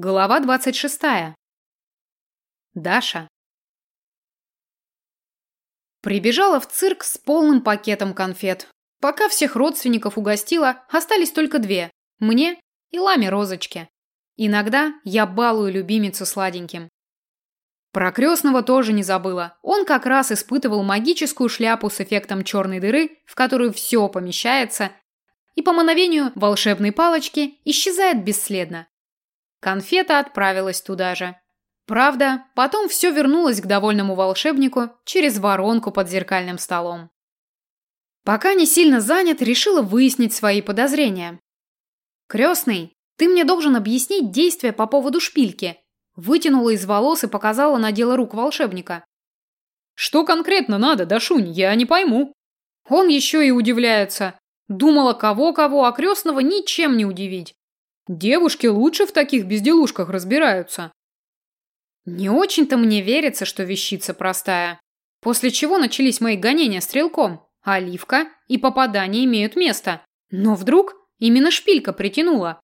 Глава 26. Даша. Прибежала в цирк с полным пакетом конфет. Пока всех родственников угостила, остались только две – мне и Ламе Розочке. Иногда я балую любимицу сладеньким. Про крестного тоже не забыла. Он как раз испытывал магическую шляпу с эффектом черной дыры, в которую все помещается, и по мановению волшебной палочки исчезает бесследно. Конфета отправилась туда же. Правда, потом все вернулось к довольному волшебнику через воронку под зеркальным столом. Пока не сильно занят, решила выяснить свои подозрения. «Крестный, ты мне должен объяснить действия по поводу шпильки», вытянула из волос и показала на дело рук волшебника. «Что конкретно надо, Дашунь, я не пойму». Он еще и удивляется. Думала, кого-кого, а крестного ничем не удивить. Девушки лучше в таких безделушках разбираются. Не очень-то мне верится, что вещица простая. После чего начались мои гонения стрелком. Оливка и попадание имеют место. Но вдруг именно шпилька притянула.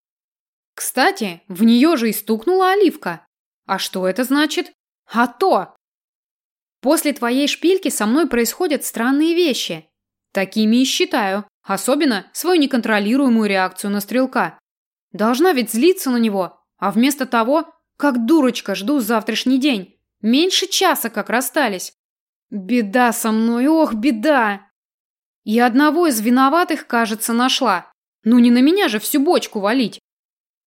Кстати, в нее же и стукнула оливка. А что это значит? А то! После твоей шпильки со мной происходят странные вещи. Такими и считаю. Особенно свою неконтролируемую реакцию на стрелка. Должна ведь злиться на него, а вместо того, как дурочка, жду завтрашний день. Меньше часа как расстались. Беда со мной, ох, беда. И одного из виноватых, кажется, нашла. Ну не на меня же всю бочку валить.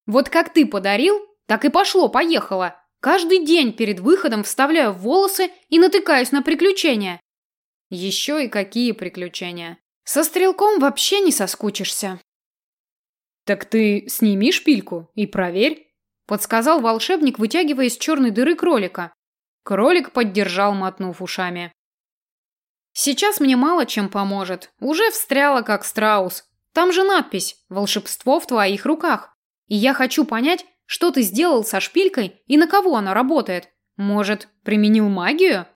Вот как ты подарил, так и пошло-поехало. Каждый день перед выходом вставляю в волосы и натыкаюсь на приключения. Еще и какие приключения. Со стрелком вообще не соскучишься. «Так ты сними шпильку и проверь», – подсказал волшебник, вытягивая из черной дыры кролика. Кролик поддержал, мотнув ушами. «Сейчас мне мало чем поможет. Уже встряла, как страус. Там же надпись «Волшебство в твоих руках». И я хочу понять, что ты сделал со шпилькой и на кого она работает. Может, применил магию?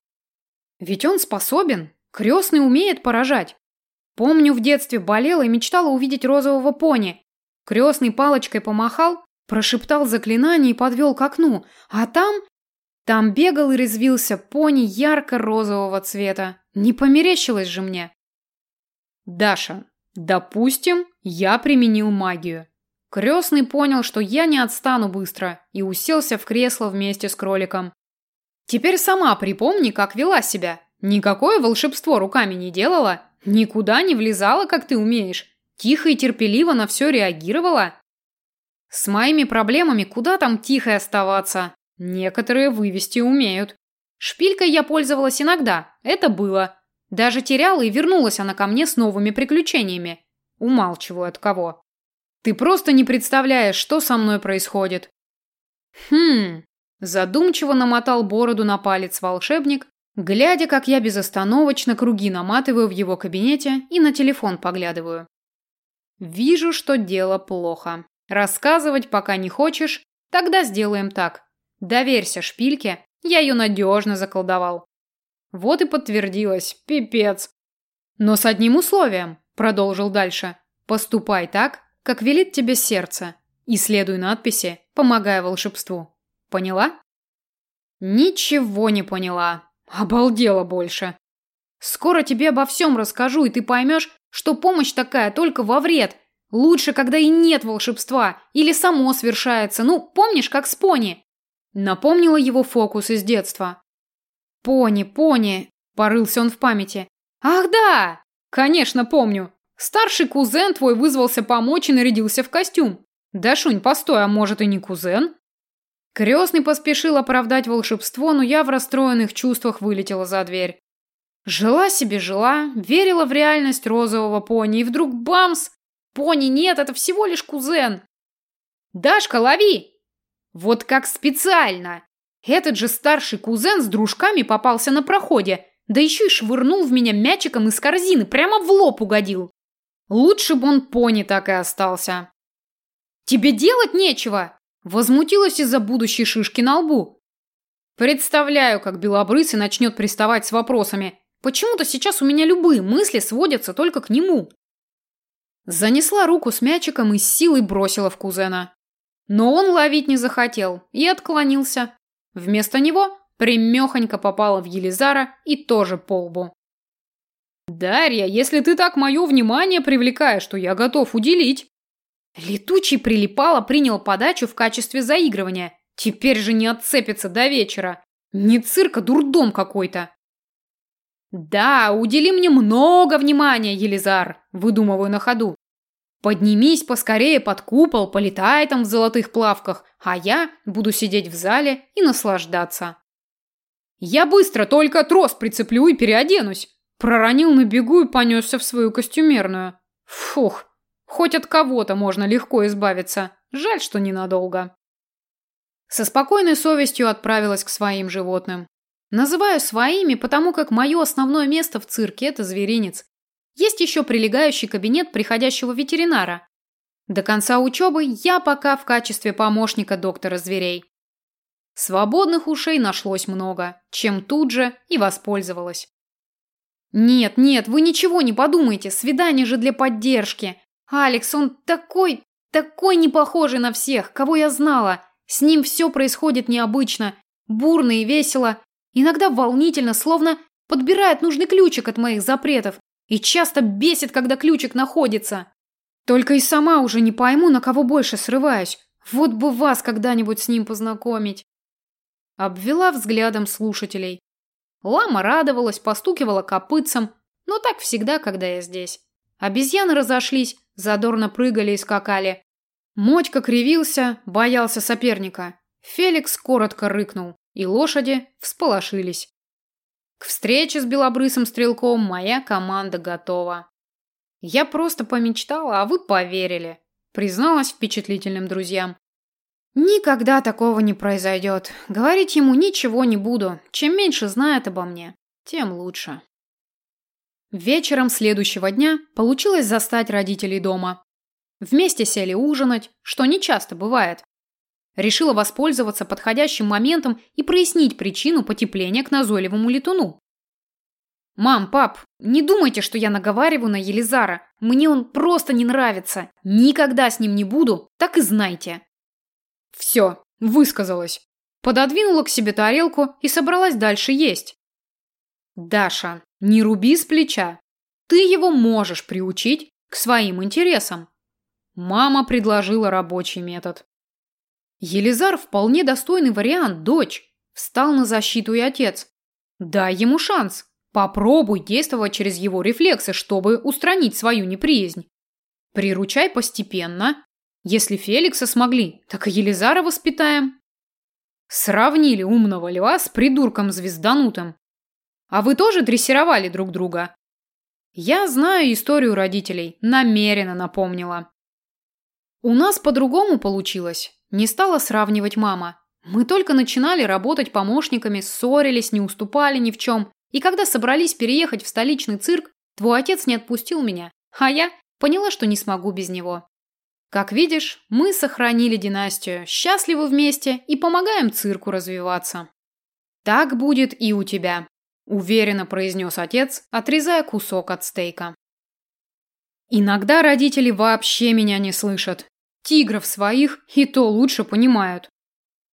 Ведь он способен. Крестный умеет поражать. Помню, в детстве болела и мечтала увидеть розового пони. Крестный палочкой помахал, прошептал заклинание и подвел к окну. А там... Там бегал и резвился пони ярко-розового цвета. Не померещилось же мне. Даша, допустим, я применил магию. Крестный понял, что я не отстану быстро, и уселся в кресло вместе с кроликом. Теперь сама припомни, как вела себя. Никакое волшебство руками не делала, никуда не влезала, как ты умеешь. Тихо и терпеливо на все реагировала? С моими проблемами куда там тихо оставаться? Некоторые вывести умеют. Шпилькой я пользовалась иногда, это было. Даже теряла и вернулась она ко мне с новыми приключениями. Умалчиваю от кого. Ты просто не представляешь, что со мной происходит. Хм, задумчиво намотал бороду на палец волшебник, глядя, как я безостановочно круги наматываю в его кабинете и на телефон поглядываю. Вижу, что дело плохо. Рассказывать пока не хочешь, тогда сделаем так. Доверься шпильке, я ее надежно заколдовал. Вот и подтвердилось, пипец. Но с одним условием, продолжил дальше. Поступай так, как велит тебе сердце, и следуй надписи, помогая волшебству. Поняла? Ничего не поняла. Обалдела больше. Скоро тебе обо всем расскажу, и ты поймешь, что помощь такая только во вред. Лучше, когда и нет волшебства, или само свершается. Ну, помнишь, как с пони? Напомнила его фокус из детства. Пони, пони, порылся он в памяти. Ах да! Конечно, помню. Старший кузен твой вызвался помочь и нарядился в костюм. Дашунь, постой, а может и не кузен? Крестный поспешил оправдать волшебство, но я в расстроенных чувствах вылетела за дверь. Жила себе жила, верила в реальность розового пони, и вдруг бамс! Пони нет, это всего лишь кузен. Дашка, лови! Вот как специально! Этот же старший кузен с дружками попался на проходе, да еще и швырнул в меня мячиком из корзины, прямо в лоб угодил. Лучше бы он пони так и остался. Тебе делать нечего! Возмутилась из-за будущей шишки на лбу. Представляю, как белобрысый начнет приставать с вопросами. Почему-то сейчас у меня любые мысли сводятся только к нему. Занесла руку с мячиком и с силой бросила в кузена. Но он ловить не захотел и отклонился. Вместо него примехонько попала в Елизара и тоже по лбу. «Дарья, если ты так мое внимание привлекаешь, то я готов уделить». Летучий прилипало принял подачу в качестве заигрывания. Теперь же не отцепится до вечера. Не цирк, а дурдом какой-то. «Да, удели мне много внимания, Елизар», – выдумываю на ходу. «Поднимись поскорее под купол, полетай там в золотых плавках, а я буду сидеть в зале и наслаждаться». «Я быстро только трос прицеплю и переоденусь», – проронил на бегу и понесся в свою костюмерную. «Фух, хоть от кого-то можно легко избавиться, жаль, что ненадолго». Со спокойной совестью отправилась к своим животным. Называю своими, потому как мое основное место в цирке – это зверинец. Есть еще прилегающий кабинет приходящего ветеринара. До конца учебы я пока в качестве помощника доктора зверей. Свободных ушей нашлось много, чем тут же и воспользовалась. Нет, нет, вы ничего не подумайте, свидание же для поддержки. Алекс, он такой, такой не похожий на всех, кого я знала. С ним все происходит необычно, бурно и весело, Иногда волнительно, словно подбирает нужный ключик от моих запретов. И часто бесит, когда ключик находится. Только и сама уже не пойму, на кого больше срываюсь. Вот бы вас когда-нибудь с ним познакомить. Обвела взглядом слушателей. Лама радовалась, постукивала копытцем, но так всегда, когда я здесь. Обезьяны разошлись, задорно прыгали и скакали. Мотька кривился, боялся соперника. Феликс коротко рыкнул и лошади всполошились. К встрече с белобрысым стрелком моя команда готова. Я просто помечтала, а вы поверили, призналась впечатлительным друзьям. Никогда такого не произойдет. Говорить ему ничего не буду. Чем меньше знает обо мне, тем лучше. Вечером следующего дня получилось застать родителей дома. Вместе сели ужинать, что не часто бывает. Решила воспользоваться подходящим моментом и прояснить причину потепления к назойливому летуну. «Мам, пап, не думайте, что я наговариваю на Елизара. Мне он просто не нравится. Никогда с ним не буду, так и знайте». Все, высказалась. Пододвинула к себе тарелку и собралась дальше есть. «Даша, не руби с плеча. Ты его можешь приучить к своим интересам». Мама предложила рабочий метод. Елизар вполне достойный вариант, дочь. Встал на защиту и отец. Дай ему шанс. Попробуй действовать через его рефлексы, чтобы устранить свою неприязнь. Приручай постепенно. Если Феликса смогли, так и Елизара воспитаем. Сравнили умного льва с придурком звезданутым. А вы тоже дрессировали друг друга? Я знаю историю родителей, намеренно напомнила. У нас по-другому получилось. Не стала сравнивать мама. Мы только начинали работать помощниками, ссорились, не уступали ни в чем. И когда собрались переехать в столичный цирк, твой отец не отпустил меня, а я поняла, что не смогу без него. Как видишь, мы сохранили династию, счастливы вместе и помогаем цирку развиваться. Так будет и у тебя, уверенно произнес отец, отрезая кусок от стейка. Иногда родители вообще меня не слышат, Тигров своих и то лучше понимают.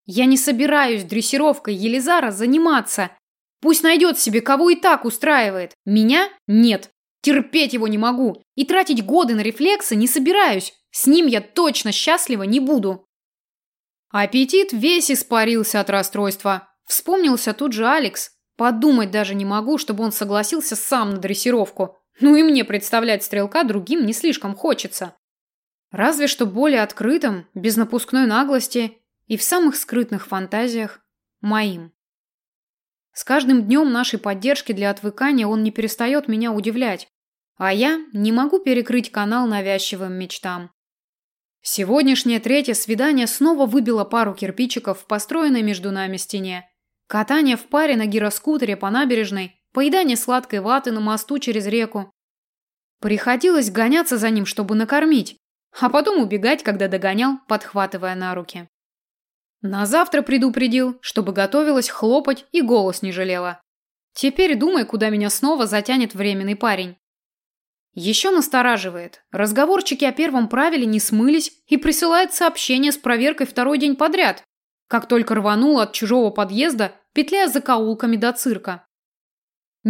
Я не собираюсь дрессировкой Елизара заниматься. Пусть найдет себе, кого и так устраивает. Меня нет. Терпеть его не могу. И тратить годы на рефлексы не собираюсь. С ним я точно счастлива не буду. Аппетит весь испарился от расстройства. Вспомнился тут же Алекс. Подумать даже не могу, чтобы он согласился сам на дрессировку. Ну и мне представлять стрелка другим не слишком хочется. Разве что более открытым, без напускной наглости и в самых скрытных фантазиях моим. С каждым днем нашей поддержки для отвыкания он не перестает меня удивлять, а я не могу перекрыть канал навязчивым мечтам. Сегодняшнее третье свидание снова выбило пару кирпичиков в построенной между нами стене. Катание в паре на гироскутере по набережной, поедание сладкой ваты на мосту через реку. Приходилось гоняться за ним, чтобы накормить, а потом убегать, когда догонял, подхватывая на руки. На завтра предупредил, чтобы готовилась хлопать и голос не жалела. Теперь думай, куда меня снова затянет временный парень. Еще настораживает. Разговорчики о первом правиле не смылись и присылают сообщение с проверкой второй день подряд. Как только рванул от чужого подъезда, петляя за каулками до цирка.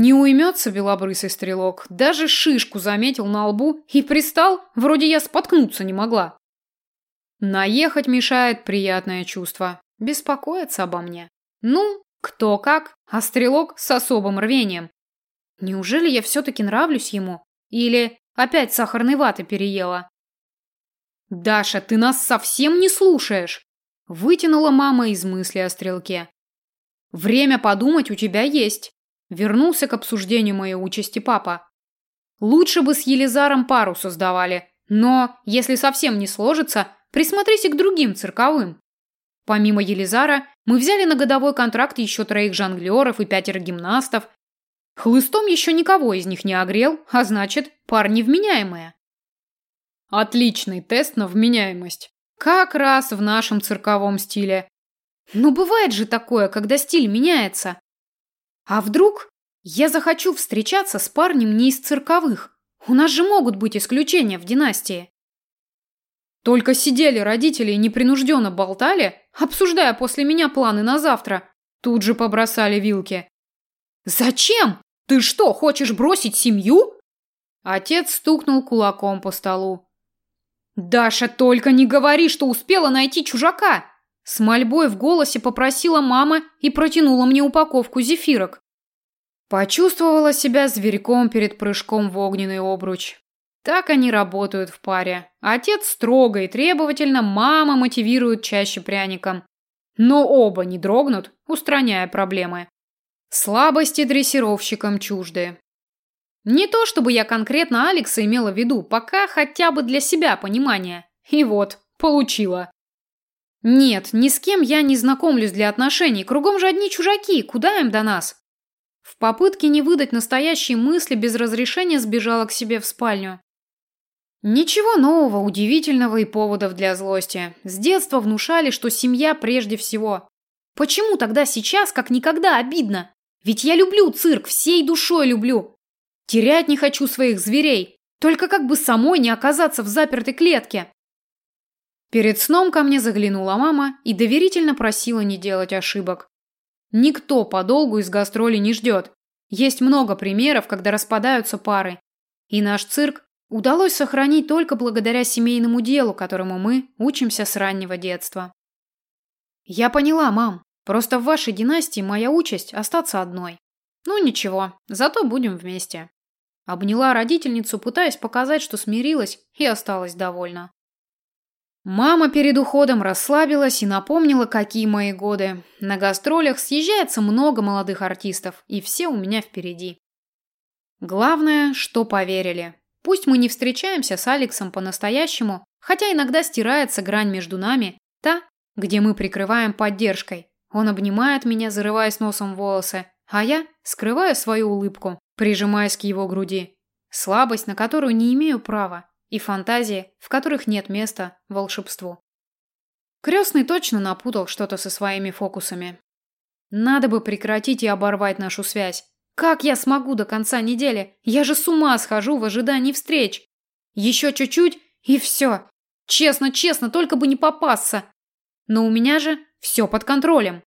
Не уймется белобрысый стрелок, даже шишку заметил на лбу и пристал, вроде я споткнуться не могла. Наехать мешает приятное чувство, беспокоиться обо мне. Ну, кто как, а стрелок с особым рвением. Неужели я все-таки нравлюсь ему? Или опять сахарной ваты переела? «Даша, ты нас совсем не слушаешь!» Вытянула мама из мысли о стрелке. «Время подумать у тебя есть!» Вернулся к обсуждению моей участи папа. «Лучше бы с Елизаром пару создавали, но, если совсем не сложится, присмотрите к другим цирковым. Помимо Елизара, мы взяли на годовой контракт еще троих жонглеров и пятеро гимнастов, Хлыстом еще никого из них не огрел, а значит, парни вменяемые. Отличный тест на вменяемость. Как раз в нашем цирковом стиле. Но бывает же такое, когда стиль меняется. А вдруг я захочу встречаться с парнем не из цирковых? У нас же могут быть исключения в династии. Только сидели родители и непринужденно болтали, обсуждая после меня планы на завтра. Тут же побросали вилки. «Зачем?» Ты что, хочешь бросить семью? Отец стукнул кулаком по столу. Даша, только не говори, что успела найти чужака. С мольбой в голосе попросила мама и протянула мне упаковку зефирок. Почувствовала себя зверьком перед прыжком в огненный обруч. Так они работают в паре. Отец строго и требовательно, мама мотивирует чаще пряником. Но оба не дрогнут, устраняя проблемы. Слабости дрессировщикам чужды. Не то чтобы я конкретно Алекса имела в виду, пока хотя бы для себя понимание. И вот, получила. Нет, ни с кем я не знакомлюсь для отношений, кругом же одни чужаки, куда им до нас? В попытке не выдать настоящие мысли без разрешения сбежала к себе в спальню. Ничего нового, удивительного и поводов для злости. С детства внушали, что семья прежде всего. Почему тогда сейчас как никогда обидно? Ведь я люблю цирк, всей душой люблю. Терять не хочу своих зверей, только как бы самой не оказаться в запертой клетке. Перед сном ко мне заглянула мама и доверительно просила не делать ошибок. Никто подолгу из гастролей не ждет. Есть много примеров, когда распадаются пары. И наш цирк удалось сохранить только благодаря семейному делу, которому мы учимся с раннего детства. Я поняла, мам. Просто в вашей династии моя участь остаться одной. Ну ничего, зато будем вместе. Обняла родительницу, пытаясь показать, что смирилась и осталась довольна. Мама перед уходом расслабилась и напомнила, какие мои годы. На гастролях съезжается много молодых артистов, и все у меня впереди. Главное, что поверили. Пусть мы не встречаемся с Алексом по-настоящему, хотя иногда стирается грань между нами, та, где мы прикрываем поддержкой, он обнимает меня, зарываясь носом в волосы, а я скрываю свою улыбку, прижимаясь к его груди. Слабость, на которую не имею права, и фантазии, в которых нет места волшебству. Крестный точно напутал что-то со своими фокусами. Надо бы прекратить и оборвать нашу связь. Как я смогу до конца недели? Я же с ума схожу в ожидании встреч. Еще чуть-чуть и все. Честно, честно, только бы не попасться. Но у меня же все под контролем.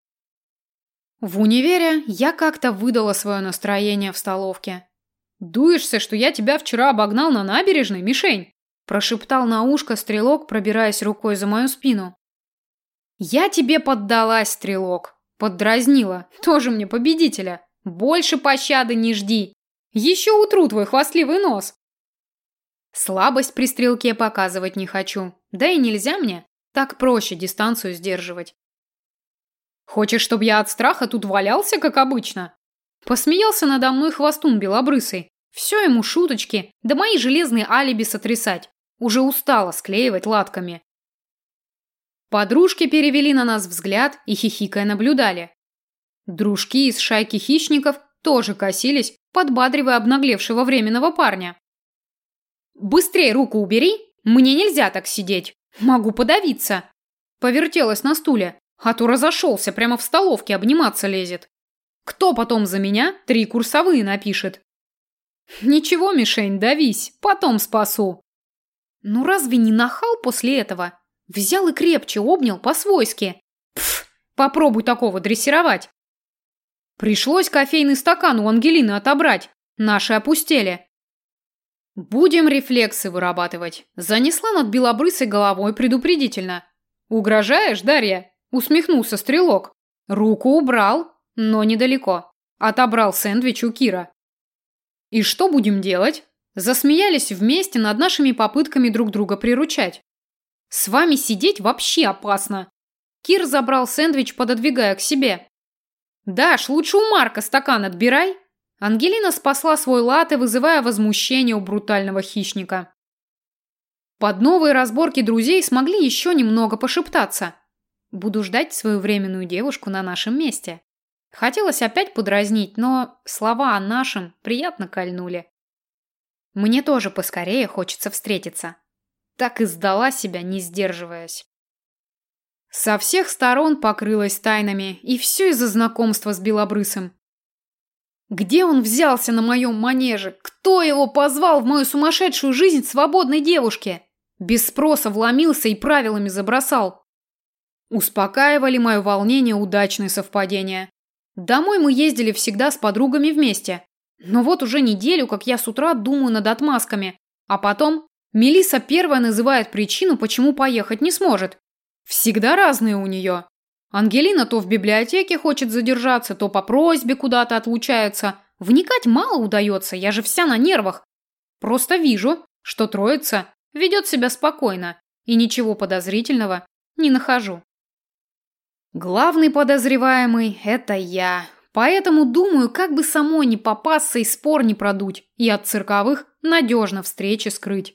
В универе я как-то выдала свое настроение в столовке. «Дуешься, что я тебя вчера обогнал на набережной, мишень?» прошептал на ушко стрелок, пробираясь рукой за мою спину. «Я тебе поддалась, стрелок!» Поддразнила. Тоже мне победителя. Больше пощады не жди. Еще утру твой хвастливый нос. Слабость при стрелке показывать не хочу. Да и нельзя мне. Так проще дистанцию сдерживать. Хочешь, чтобы я от страха тут валялся, как обычно? Посмеялся надо мной хвостун белобрысый. Все ему шуточки, да мои железные алиби сотрясать. Уже устала склеивать латками. Подружки перевели на нас взгляд и хихикая наблюдали. Дружки из шайки хищников тоже косились, подбадривая обнаглевшего временного парня. «Быстрей руку убери! Мне нельзя так сидеть! Могу подавиться!» Повертелась на стуле, а то разошелся, прямо в столовке обниматься лезет. Кто потом за меня три курсовые напишет? Ничего, мишень, давись, потом спасу. Ну разве не нахал после этого? Взял и крепче обнял по-свойски. Пф, попробуй такого дрессировать. Пришлось кофейный стакан у Ангелины отобрать. Наши опустели. Будем рефлексы вырабатывать. Занесла над белобрысой головой предупредительно. Угрожаешь, Дарья? Усмехнулся стрелок. Руку убрал, но недалеко. Отобрал сэндвич у Кира. И что будем делать? Засмеялись вместе над нашими попытками друг друга приручать. С вами сидеть вообще опасно. Кир забрал сэндвич, пододвигая к себе. Даш, лучше у Марка стакан отбирай. Ангелина спасла свой латте, вызывая возмущение у брутального хищника. Под новые разборки друзей смогли еще немного пошептаться. Буду ждать свою временную девушку на нашем месте. Хотелось опять подразнить, но слова о нашем приятно кольнули. Мне тоже поскорее хочется встретиться. Так и сдала себя, не сдерживаясь. Со всех сторон покрылась тайнами, и все из-за знакомства с Белобрысым. Где он взялся на моем манеже? Кто его позвал в мою сумасшедшую жизнь свободной девушки? Без спроса вломился и правилами забросал. Успокаивали мое волнение удачные совпадения. Домой мы ездили всегда с подругами вместе. Но вот уже неделю, как я с утра думаю над отмазками. А потом Мелиса первая называет причину, почему поехать не сможет. Всегда разные у нее. Ангелина то в библиотеке хочет задержаться, то по просьбе куда-то отлучается. Вникать мало удается, я же вся на нервах. Просто вижу, что троица ведет себя спокойно и ничего подозрительного не нахожу. Главный подозреваемый – это я. Поэтому думаю, как бы самой не попасться и спор не продуть, и от цирковых надежно встречи скрыть.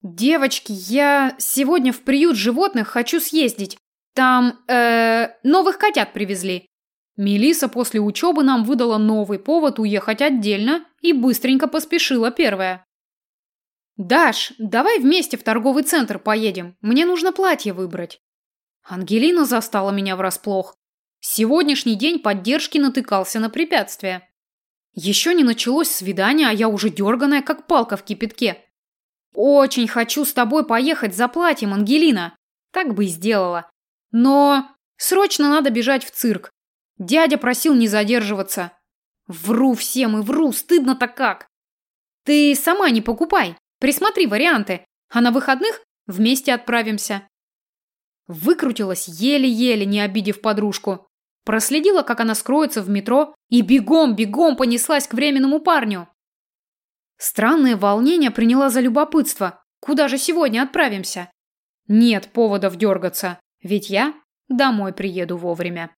Девочки, я сегодня в приют животных хочу съездить. Там, э, новых котят привезли. Мелиса после учебы нам выдала новый повод уехать отдельно и быстренько поспешила первая. «Даш, давай вместе в торговый центр поедем. Мне нужно платье выбрать». Ангелина застала меня врасплох. Сегодняшний день поддержки натыкался на препятствия. Еще не началось свидание, а я уже дерганая, как палка в кипятке. «Очень хочу с тобой поехать за платьем, Ангелина!» Так бы и сделала. Но срочно надо бежать в цирк. Дядя просил не задерживаться. Вру всем и вру, стыдно-то как. Ты сама не покупай, присмотри варианты, а на выходных вместе отправимся. Выкрутилась еле-еле, не обидев подружку. Проследила, как она скроется в метро, и бегом-бегом понеслась к временному парню. Странное волнение приняла за любопытство. Куда же сегодня отправимся? Нет поводов дергаться, ведь я домой приеду вовремя.